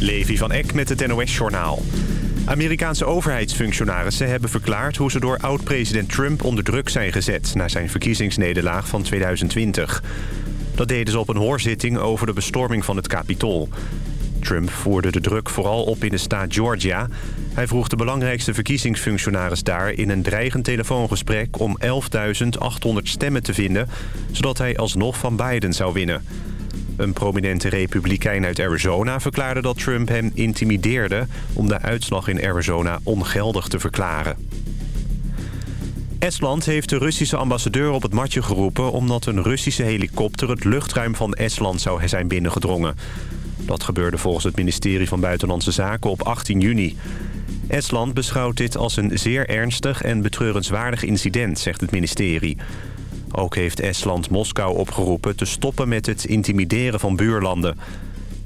Levi van Eck met het NOS-journaal. Amerikaanse overheidsfunctionarissen hebben verklaard... hoe ze door oud-president Trump onder druk zijn gezet... na zijn verkiezingsnederlaag van 2020. Dat deden ze op een hoorzitting over de bestorming van het Capitool. Trump voerde de druk vooral op in de staat Georgia. Hij vroeg de belangrijkste verkiezingsfunctionaris daar... in een dreigend telefoongesprek om 11.800 stemmen te vinden... zodat hij alsnog van Biden zou winnen. Een prominente republikein uit Arizona verklaarde dat Trump hem intimideerde... om de uitslag in Arizona ongeldig te verklaren. Estland heeft de Russische ambassadeur op het matje geroepen... omdat een Russische helikopter het luchtruim van Estland zou zijn binnengedrongen. Dat gebeurde volgens het ministerie van Buitenlandse Zaken op 18 juni. Estland beschouwt dit als een zeer ernstig en betreurenswaardig incident, zegt het ministerie. Ook heeft Estland Moskou opgeroepen te stoppen met het intimideren van buurlanden.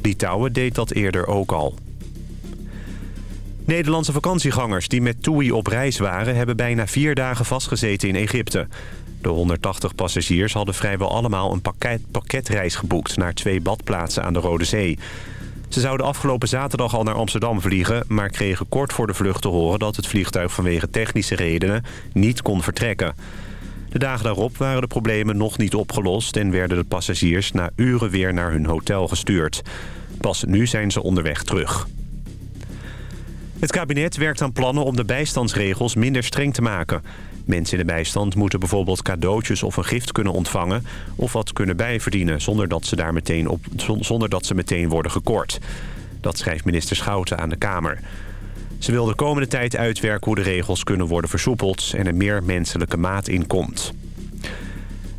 Litouwen deed dat eerder ook al. Nederlandse vakantiegangers die met TUI op reis waren... hebben bijna vier dagen vastgezeten in Egypte. De 180 passagiers hadden vrijwel allemaal een pakket, pakketreis geboekt... naar twee badplaatsen aan de Rode Zee. Ze zouden afgelopen zaterdag al naar Amsterdam vliegen... maar kregen kort voor de vlucht te horen dat het vliegtuig vanwege technische redenen niet kon vertrekken. De dagen daarop waren de problemen nog niet opgelost... en werden de passagiers na uren weer naar hun hotel gestuurd. Pas nu zijn ze onderweg terug. Het kabinet werkt aan plannen om de bijstandsregels minder streng te maken. Mensen in de bijstand moeten bijvoorbeeld cadeautjes of een gift kunnen ontvangen... of wat kunnen bijverdienen zonder dat ze, daar meteen op, zonder dat ze meteen worden gekort. Dat schrijft minister Schouten aan de Kamer. Ze wil de komende tijd uitwerken hoe de regels kunnen worden versoepeld... en er meer menselijke maat in komt.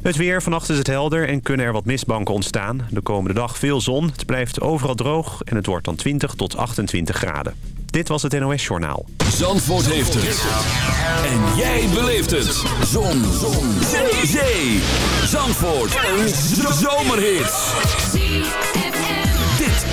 Het weer, vannacht is het helder en kunnen er wat mistbanken ontstaan. De komende dag veel zon, het blijft overal droog... en het wordt dan 20 tot 28 graden. Dit was het NOS Journaal. Zandvoort heeft het. En jij beleeft het. Zon. zon. Zee. Zandvoort. Een zomerhit.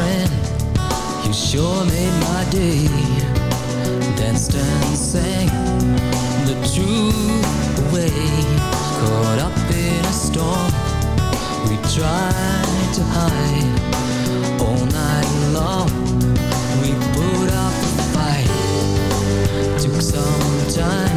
friend, you sure made my day. Danced and sang the true way. Caught up in a storm, we tried to hide all night long. We put up a fight, took some time.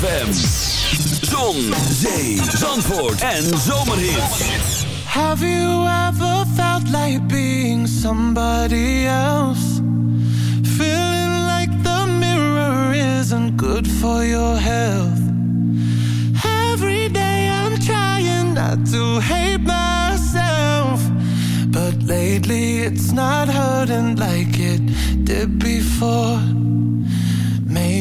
ZFM. Zon, zee, zandvoort en. Have you ever felt like being somebody else? Feeling like the mirror isn't good for your health. Every day I'm trying not to hate myself. But lately it's not hurting like it did before.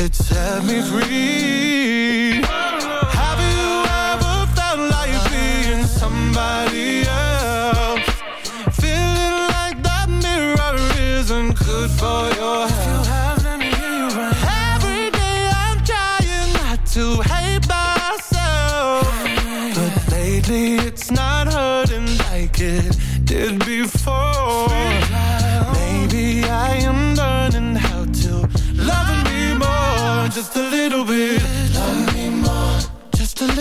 it set me free. Have you ever felt like being somebody else?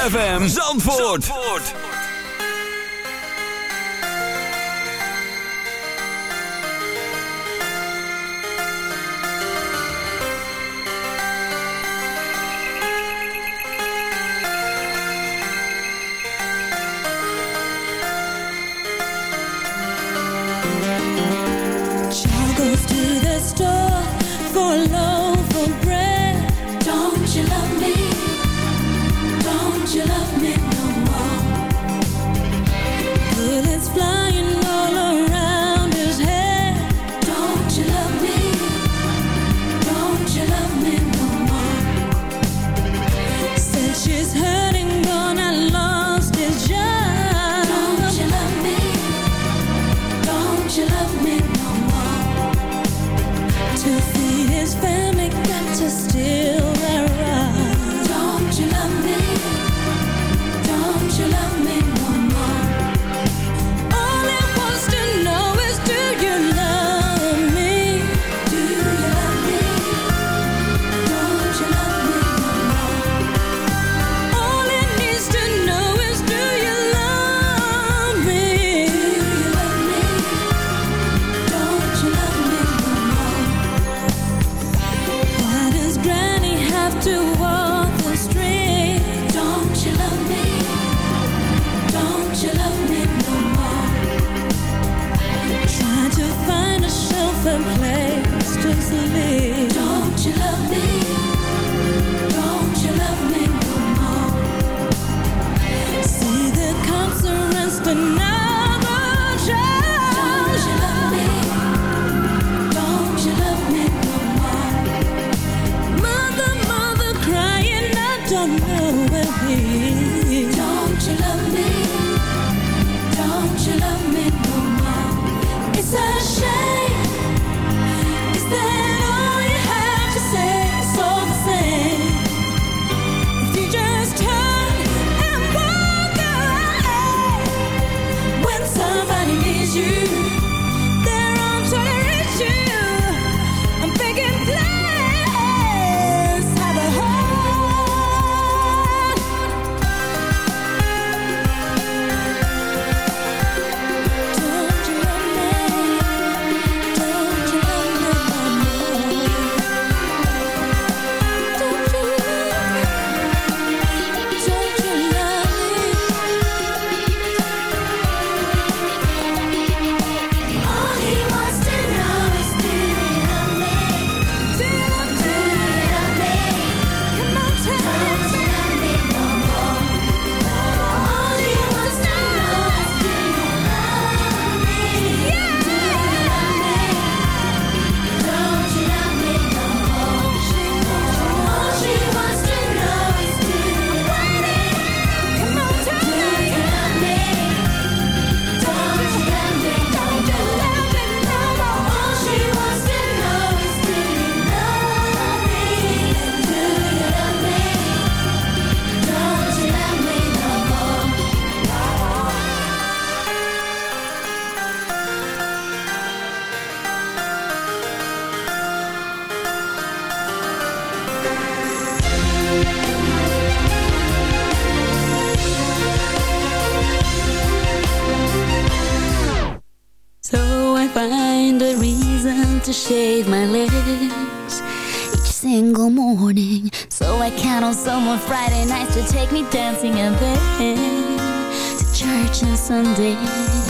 ZFM Zandvoort. Zandvoort. Goes to the store for bread. Don't you love me? you love me. to take me dancing and then to church on Sunday.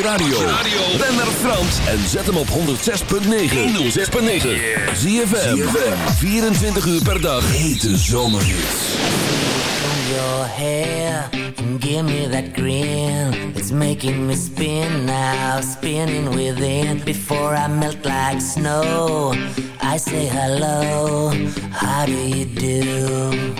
Je radio. Ben naar Frans en zet hem op 106.9. 106.9. ZFM. 24 uur per dag. Hete zomerhits. your hair and give me that grin. It's making me spin now, spinning within. Before I melt like snow, I say hello. How do you do?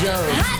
Cracking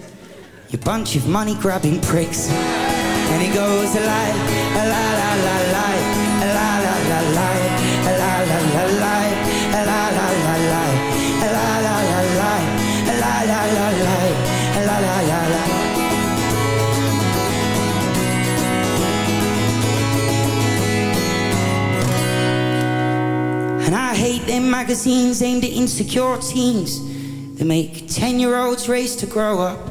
you bunch of money grabbing pricks. And it goes a la la la la, la la la la, la la la la, la la la la, la la la la, la la la la, la la la la. And I hate them magazines aimed at insecure teens that make 10 year olds race to grow up.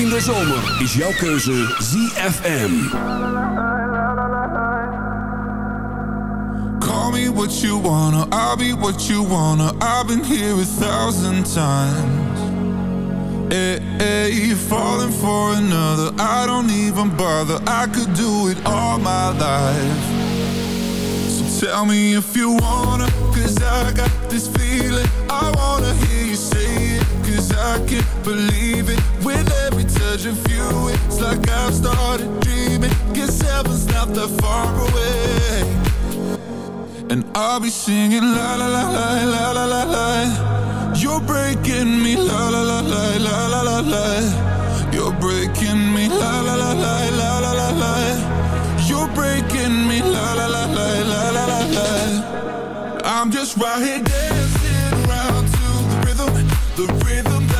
in de zomer is jouw keuze ZFM. Call me what you wanna, I'll be what you wanna. I've been here a thousand times. Eh, eh, hey, hey, falling for another, I don't even bother. I could do it all my life. So tell me if you wanna, cause I got this feeling. I wanna hear I can't believe it With every touch of you It's like I've started dreaming Guess heaven's not that far away And I'll be singing la la la la la la la la You're breaking me la la la la la la la la You're breaking me la la la la la la la la You're breaking me la la la la la la la la I'm just right here dancing around to the rhythm The rhythm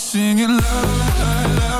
singing love.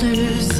Colors